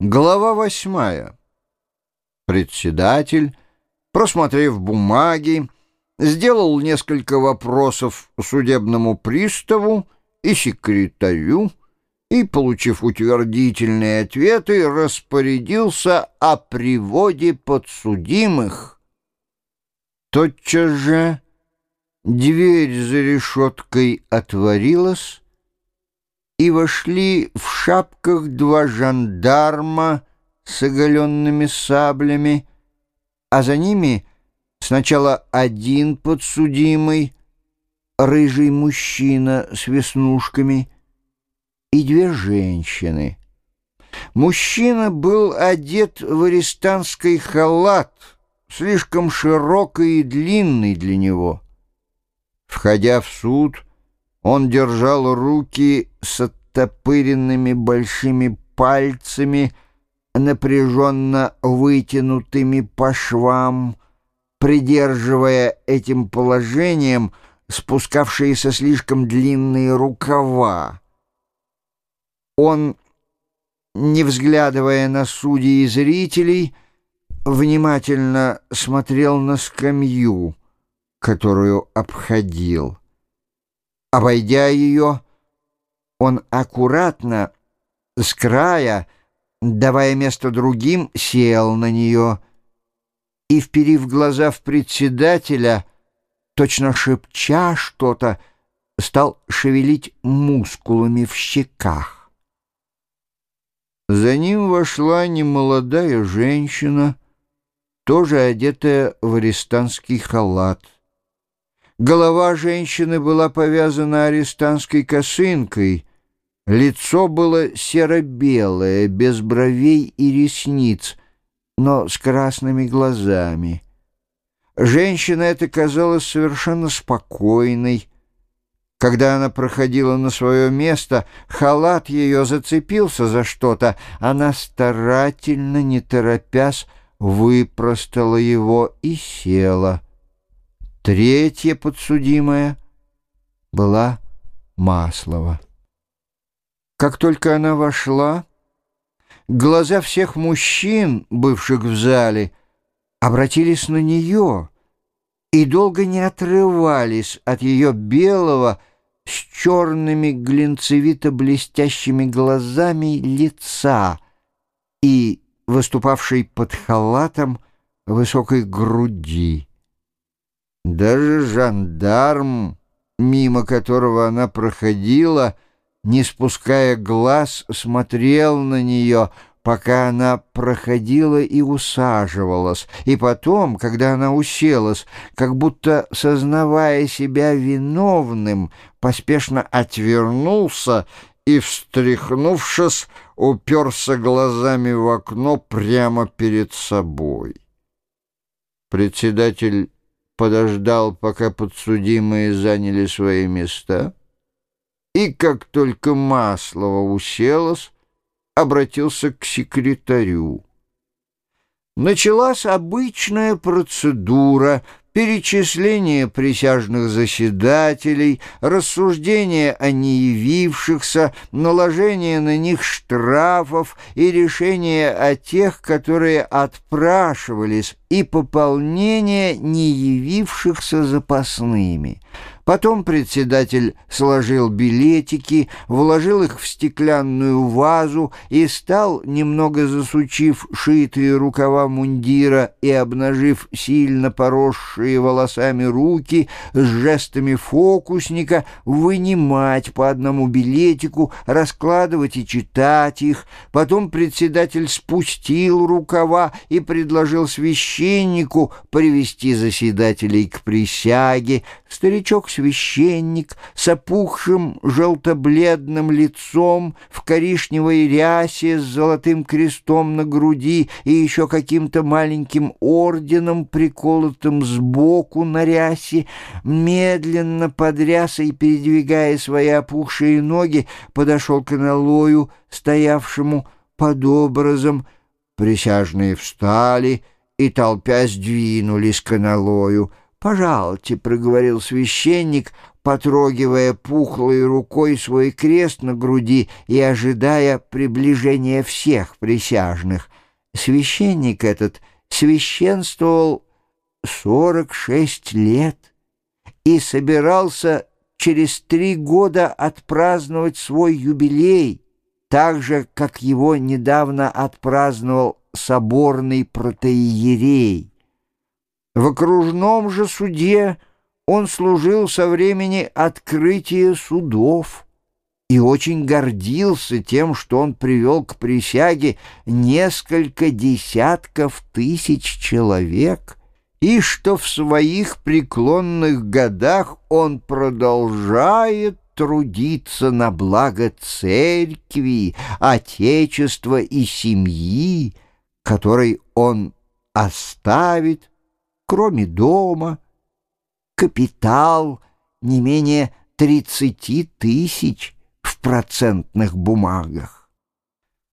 Глава восьмая. Председатель, просмотрев бумаги, сделал несколько вопросов судебному приставу и секретарю и, получив утвердительные ответы, распорядился о приводе подсудимых. Тотчас же дверь за решеткой отворилась, и вошли в шапках два жандарма с оголенными саблями, а за ними сначала один подсудимый, рыжий мужчина с веснушками, и две женщины. Мужчина был одет в арестанский халат, слишком широкий и длинный для него. Входя в суд, он держал руки с оттопыренными большими пальцами, напряженно вытянутыми по швам, придерживая этим положением спускавшиеся слишком длинные рукава. Он, не взглядывая на судей и зрителей, внимательно смотрел на скамью, которую обходил. Обойдя ее, он аккуратно, с края, давая место другим, сел на нее и, вперив глаза в председателя, точно шепча что-то, стал шевелить мускулами в щеках. За ним вошла немолодая женщина, тоже одетая в арестантский халат. Голова женщины была повязана арестантской косынкой, лицо было серо-белое, без бровей и ресниц, но с красными глазами. Женщина эта казалась совершенно спокойной. Когда она проходила на свое место, халат ее зацепился за что-то, она старательно, не торопясь, выпростала его и села. Третья подсудимая была Маслова. Как только она вошла, глаза всех мужчин, бывших в зале, обратились на нее и долго не отрывались от ее белого с черными глинцевито-блестящими глазами лица и выступавшей под халатом высокой груди. Даже жандарм, мимо которого она проходила, не спуская глаз, смотрел на нее, пока она проходила и усаживалась, и потом, когда она уселась, как будто сознавая себя виновным, поспешно отвернулся и, встряхнувшись, уперся глазами в окно прямо перед собой. Председатель подождал, пока подсудимые заняли свои места, и как только Маслова уселась, обратился к секретарю. Началась обычная процедура — перечисление присяжных заседателей, рассуждение о неявившихся, наложение на них штрафов и решение о тех, которые отпрашивались, и пополнение неявившихся запасными. Потом председатель сложил билетики, вложил их в стеклянную вазу и стал, немного засучив шитые рукава мундира и обнажив сильно поросшие волосами руки, с жестами фокусника вынимать по одному билетику, раскладывать и читать их. Потом председатель спустил рукава и предложил священнику привести заседателей к присяге. Старичок священник с опухшим желто-бледным лицом в коричневой рясе с золотым крестом на груди и еще каким-то маленьким орденом, приколотым сбоку на рясе, медленно под рясой, передвигая свои опухшие ноги, подошел к аналою, стоявшему под образом. Присяжные встали и, толпясь, двинулись к аналою. «Пожалуйте», — проговорил священник, потрогивая пухлой рукой свой крест на груди и ожидая приближения всех присяжных. Священник этот священствовал сорок шесть лет и собирался через три года отпраздновать свой юбилей, так же, как его недавно отпраздновал соборный протеерей. В окружном же суде он служил со времени открытия судов и очень гордился тем, что он привел к присяге несколько десятков тысяч человек — и что в своих преклонных годах он продолжает трудиться на благо церкви, отечества и семьи, которой он оставит, кроме дома, капитал не менее тридцати тысяч в процентных бумагах.